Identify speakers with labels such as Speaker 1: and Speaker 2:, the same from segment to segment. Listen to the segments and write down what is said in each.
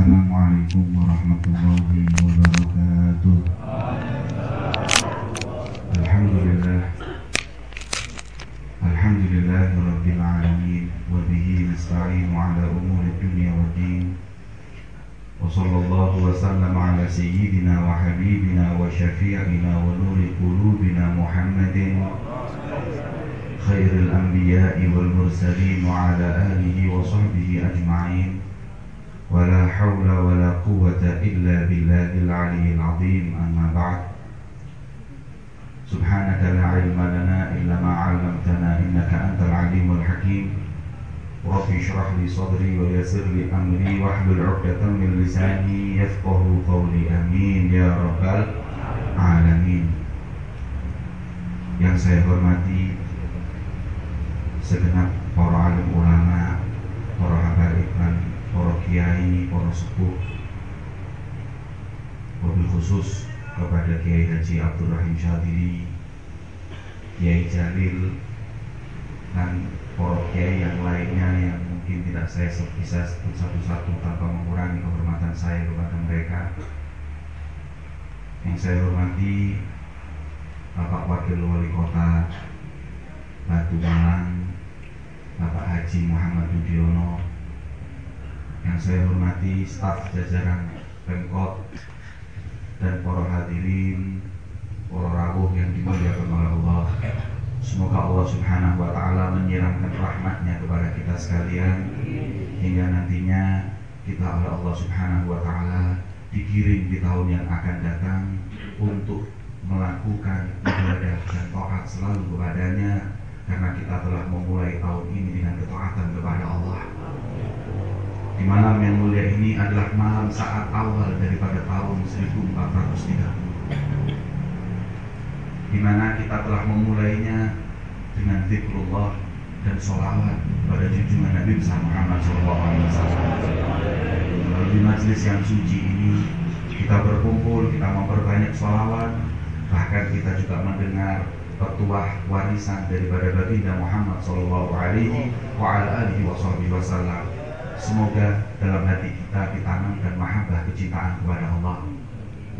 Speaker 1: Assalamualaikum warahmatullahi wabarakatuh Alhamdulillah Alhamdulillah Rabbil Alamin Wabihi nasta'inu ala umuri dunia wa din Wa sallallahu wa sallam ala sayyidina wa habibina wa syafi'ina wa nuri qulubina Muhammadin Khairil anbiya'i wal mursalin wa ala ولا حول ولا قوة إلا بالله العلي العظيم. أما بعد سبحانك لا علم لنا إلا ما علمتنا إنك أنت العليم الحكيم. ربي اشرح لي صدري ويسر لي أمري واحلل عقدة من لساني يفقه قولي. آمين يا رب العالمين. Yang saya hormati segenap para alim ulama, para habaib para kiai, para sepuh Wabil khusus kepada Kiai Haji Abdul Rahim Syadiri Kiai Jalil dan para kiai yang lainnya yang mungkin tidak saya bisa sebut satu-satu tanpa mengurangi kehormatan saya kepada mereka. Yang saya hormati Bapak Wakil Wali Kota Batu Malang Bapak Haji Muhammad Budiono yang saya hormati staf jajaran Pemkot dan para hadirin, para rawuh yang dimuliakan oleh Allah. Semoga Allah Subhanahu wa taala menyiramkan rahmatnya kepada kita sekalian hingga nantinya kita oleh Allah Subhanahu wa taala dikirim di tahun yang akan datang untuk melakukan ibadah dan taat selalu kepadanya karena kita telah memulai tahun ini dengan ketaatan kepada Allah. Di malam yang mulia ini adalah malam saat awal daripada tahun 1430 di mana kita telah memulainya dengan zikrullah dan sholawat pada junjungan Nabi besar Muhammad SAW. Di majlis yang suci ini kita berkumpul, kita memperbanyak sholawat, bahkan kita juga mendengar petuah warisan daripada baginda Muhammad Sallallahu Alaihi Wasallam Semoga dalam hati kita ditanamkan mahabbah kecintaan kepada Allah.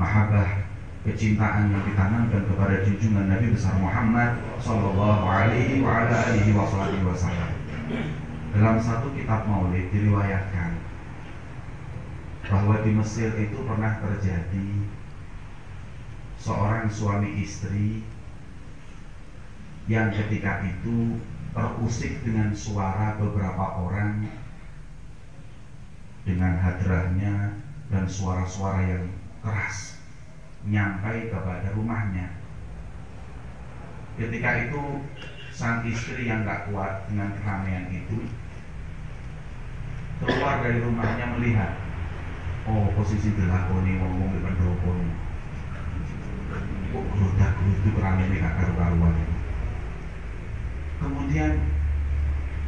Speaker 1: Mahabbah kecintaan yang ditanamkan kepada junjungan Nabi besar Muhammad Sallallahu alaihi wasallam Dalam satu kitab maulid diriwayatkan bahwa di Mesir itu pernah terjadi seorang suami istri yang ketika itu terusik dengan suara beberapa orang dengan hadrahnya dan suara-suara yang keras nyampai kepada rumahnya. Ketika itu sang istri yang gak kuat dengan keramaian itu keluar dari rumahnya melihat oh posisi dilakoni ngomong di pendopo kok gerudak gerudu keramaian gak karu-karuan kemudian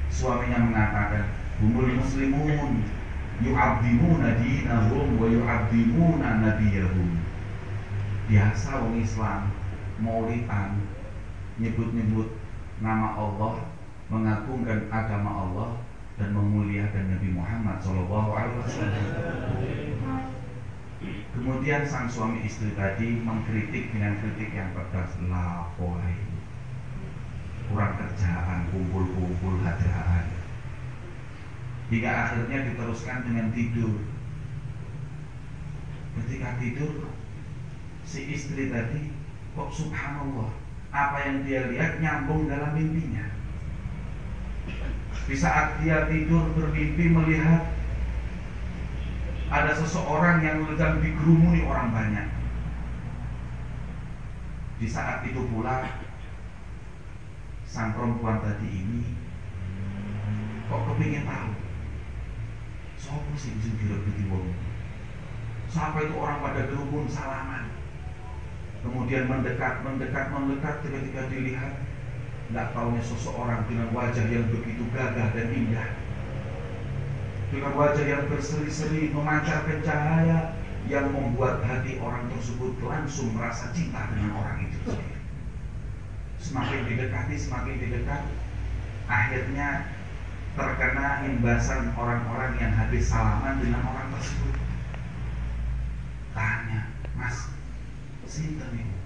Speaker 1: suaminya mengatakan Bumul muslimun yu'azzimuna dinahum wa yu'azzimuna nabiyahum biasa wong Islam maulidan nyebut-nyebut nama Allah mengagungkan agama Allah dan memuliakan Nabi Muhammad Shallallahu Alaihi Wasallam. Kemudian sang suami istri tadi mengkritik dengan kritik yang pedas lah, kurang kerjaan, kumpul-kumpul hadraan hingga akhirnya diteruskan dengan tidur. Ketika tidur si istri tadi kok subhanallah apa yang dia lihat nyambung dalam mimpinya? Di saat dia tidur bermimpi melihat ada seseorang yang sedang digerumuni orang banyak. Di saat itu pula sang perempuan tadi ini kok kepingin tahu Sopo sih bisa direbut wong Sampai itu orang pada gerubun salaman? Kemudian mendekat, mendekat, mendekat Tiba-tiba dilihat. Tidak tahunya seseorang dengan wajah yang begitu gagah dan indah. Dengan wajah yang berseri-seri Memancarkan cahaya Yang membuat hati orang tersebut Langsung merasa cinta dengan orang itu Semakin didekati, semakin didekat Akhirnya terkena imbasan orang-orang yang habis salaman dengan orang tersebut. Tanya, Mas, sinten niku?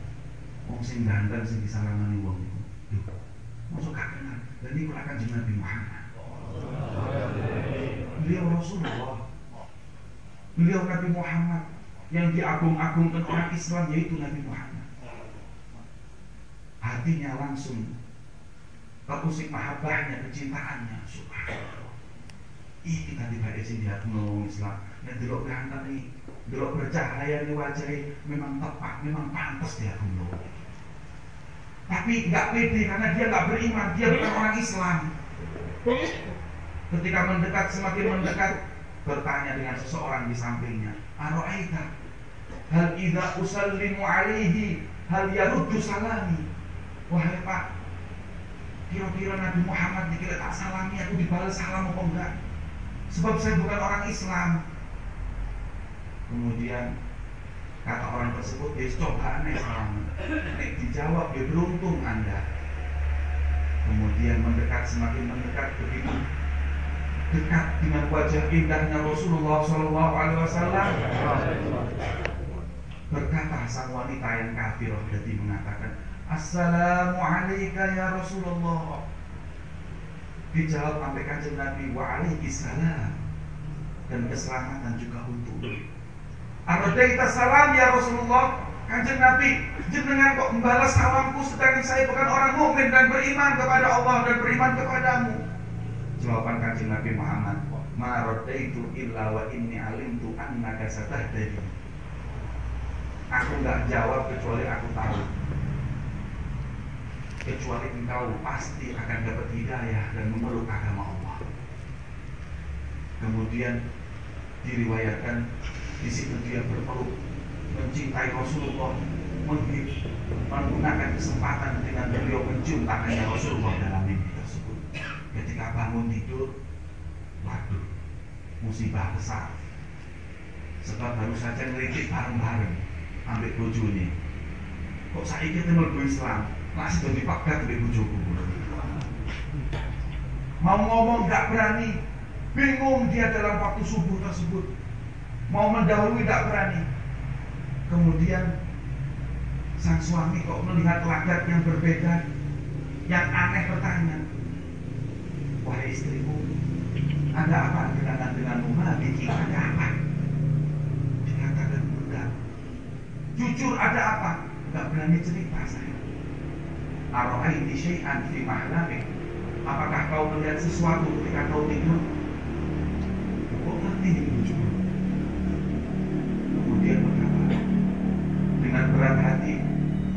Speaker 1: Wong sing ganteng sing disalamani wong niku. Lho, mosok gak kenal. Dan ini akan Nabi Muhammad. Beliau Rasulullah. Beliau Nabi Muhammad yang diagung-agungkan orang Islam yaitu Nabi Muhammad. Hatinya langsung Keusik mahabbahnya, kecintaannya Subhanallah. Ini tadi Pak Esi dia menolong Islam. Dan dulu ganteng nih Dulu bercahaya nih wajahnya Memang tepat, memang pantas dia bunuh Tapi nggak pede karena dia nggak beriman Dia bukan orang Islam. Ketika mendekat, semakin mendekat Bertanya dengan seseorang di sampingnya Aro'aita? Hal idha usallimu alaihi? Hal yaruddu salami? Wahai Pak Kira-kira Nabi Muhammad dikira tak salami aku dibalas salam apa enggak? Sebab saya bukan orang Islam. Kemudian kata orang tersebut, dia coba aneh salam. Nek dijawab, dia beruntung Anda. Kemudian mendekat semakin mendekat begitu dekat dengan wajah indahnya Rasulullah Shallallahu Alaihi Wasallam. Berkata sang wanita yang kafir jadi mengatakan, Assalamualaikum ya Rasulullah. Dijawab sampai kanjeng Nabi Wa salam Dan keselamatan juga untuk Aradaita salam ya Rasulullah. Kanjeng Nabi Jenengan kok membalas salamku Sedangkan saya bukan orang mukmin dan beriman kepada Allah Dan beriman kepadamu? Jawaban kanjeng Nabi Muhammad Ma radaitu illa wa inni alimtu annaka satahdari Aku nggak jawab kecuali aku tahu kecuali engkau pasti akan dapat hidayah dan memeluk agama Allah. Kemudian diriwayatkan di situ dia berpeluk mencintai Rasulullah menggunakan kesempatan dengan beliau mencium tangannya Rasulullah dalam mimpi tersebut. Ketika bangun tidur, waduh, musibah besar. Sebab baru saja ngeritik bareng-bareng ambil bojone. Kok saya mlebu Islam? Masih jadi pakat di bujuku. Mau ngomong gak berani. Bingung dia dalam waktu subuh tersebut. Mau mendahului gak berani. Kemudian sang suami kok melihat lagat yang berbeda yang aneh bertanya wahai istriku ada apa dengan denganmu? Nabi ada apa? Dikatakan enggak jujur ada apa? Gak berani cerita saya Aro'aiti syai'an fi mahlamik Apakah kau melihat sesuatu ketika kau tidur? Kok ini Kemudian berkata Dengan berat hati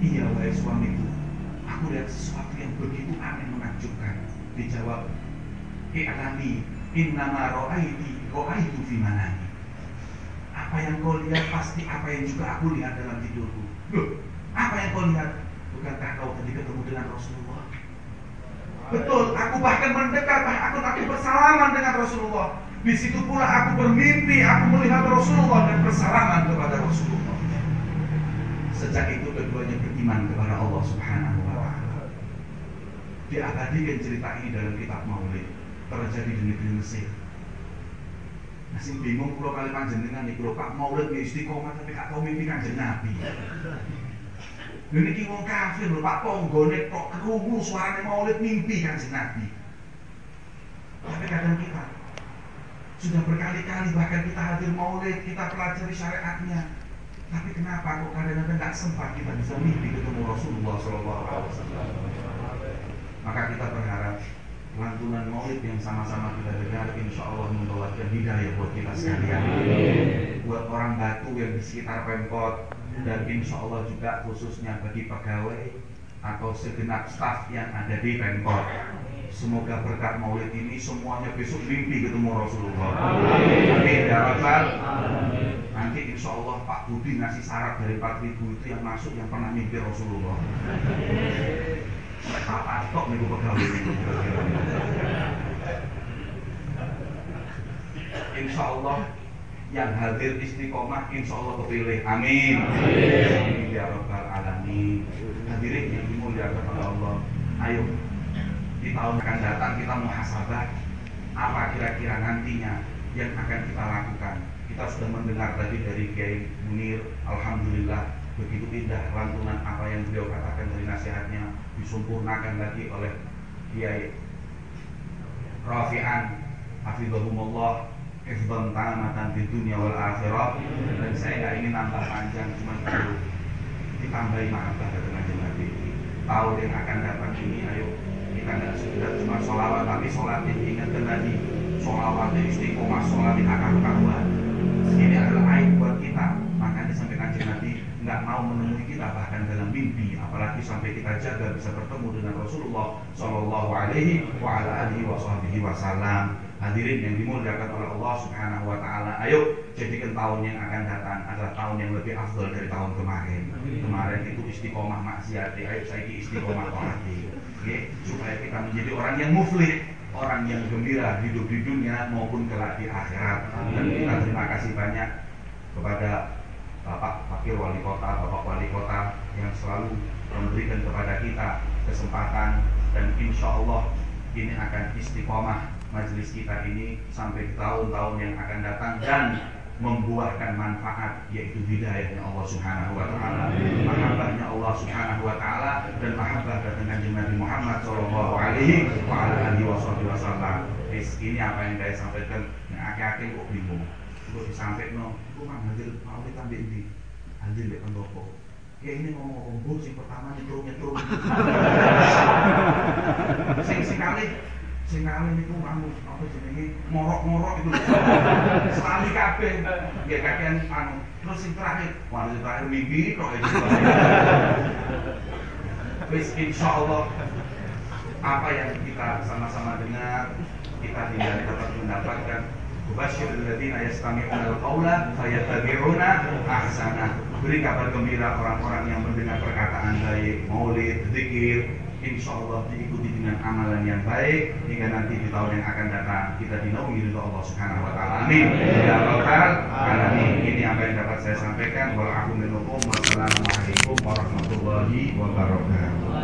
Speaker 1: Iya wahai suamiku Aku lihat sesuatu yang begitu aneh menakjubkan. Dijawab I'lami Innama ro'aiti ro'aitu fi manani Apa yang kau lihat pasti apa yang juga aku lihat dalam tidurku. Loh, apa yang kau lihat? Bukankah kau tadi ketemu dengan Rasulullah? Betul, aku bahkan mendekat, bahkan aku bersalaman dengan Rasulullah. Di situ pula aku bermimpi, aku melihat Rasulullah dan bersalaman kepada Rasulullah. Sejak itu keduanya beriman kepada Allah Subhanahu wa taala. Diabadikan cerita ini dalam kitab Maulid terjadi di negeri Mesir. Masih bingung kalau kali panjenengan nih kalau Pak Maulid istiqomah tapi gak tahu mimpi kanjeng Nabi. Niki wong kafir lho Pak Ponggone kok krungu suarane maulid mimpi kan Nabi. Tapi kadang kita sudah berkali-kali bahkan kita hadir maulid, kita pelajari syariatnya. Tapi kenapa kok kadang-kadang nggak sempat kita bisa mimpi ketemu Rasulullah SAW? Maka kita berharap lantunan maulid yang sama-sama kita dengar insya Allah membawakan hidayah buat kita sekalian. Buat orang batu yang di sekitar Pemkot, dan insya Allah juga khususnya bagi pegawai atau segenap staf yang ada di Pemkot. Semoga berkat maulid ini semuanya besok mimpi ketemu Rasulullah. Amin. Ya Rabbal. Nanti insya Allah Pak Budi ngasih syarat dari 4000 itu yang masuk yang pernah mimpi Rasulullah. Pak Atok nih pegawai ini. Insya Allah yang hadir istiqomah insya Allah kepilih. Amin. Amin. Ya rabbal alamin. Hadirin yang dimuliakan oleh Allah ayo. Di tahun akan datang kita muhasabah apa kira-kira nantinya yang akan kita lakukan. Kita sudah mendengar tadi dari Kiai Munir, Alhamdulillah begitu indah lantunan apa yang beliau katakan dari nasihatnya disempurnakan lagi oleh Kiai Rafi'an Hafizahumullah Hifzan tamatan di dunia wal akhirah. Dan saya nggak ingin nambah panjang Cuma perlu ditambahi mahabbah dari Nabi. Tahun yang akan datang ini ayo. Kita nggak sekedar cuma sholawat Tapi sholatin ingatkan tadi. Sholawat istiqomah sholatin akar karuan Ini adalah aib buat kita. Makanya sampai kajian Nabi nggak mau menemui kita bahkan dalam mimpi apalagi sampai kita jaga bisa bertemu dengan Rasulullah Shallallahu Alaihi wa ala alihi wasallam hadirin yang dimuliakan oleh Allah Subhanahu Wa Taala ayo jadikan tahun yang akan datang adalah tahun yang lebih afdal dari tahun kemarin. Kemarin itu istiqomah maksiat ayo saya istiqomah taati supaya kita menjadi orang yang muflih orang yang gembira hidup di dunia maupun kelak di akhirat. Dan kita terima kasih banyak kepada Bapak Wakil Wali Kota, Bapak Wali Kota yang selalu memberikan kepada kita kesempatan dan insya Allah ini akan istiqomah majelis kita ini sampai tahun-tahun yang akan datang dan membuahkan manfaat yaitu hidayahnya Allah Subhanahu wa taala, mahabbahnya Allah Subhanahu wa taala dan mahabbah dengan Nabi Muhammad sallallahu alaihi wa alihi wasallam. Ini apa yang saya sampaikan, akhir-akhir kok bingung gue disampaikan gue mah hadir mau kita ambil di hadir di pendopo ya ini ngomong-ngomong bu sing pertama nyetrum nyetrum sing sing kali sing kali itu anu apa jenenge morok-morok itu sekali kabeh ya kakean anu terus sing terakhir wah terakhir mimpi kok itu wis insyaallah apa yang kita sama-sama dengar kita tidak dapat mendapatkan Bashir alladzina yastami'una al-qawla fayattabi'una ahsana. Beri kabar gembira orang-orang yang mendengar perkataan baik, maulid, zikir, insya Allah diikuti dengan amalan yang baik hingga nanti di tahun yang akan datang kita dinaungi ridho Allah Subhanahu wa taala. Amin. Ya rabbal alamin. Ini apa yang dapat saya sampaikan. Wassalamualaikum warahmatullahi wabarakatuh.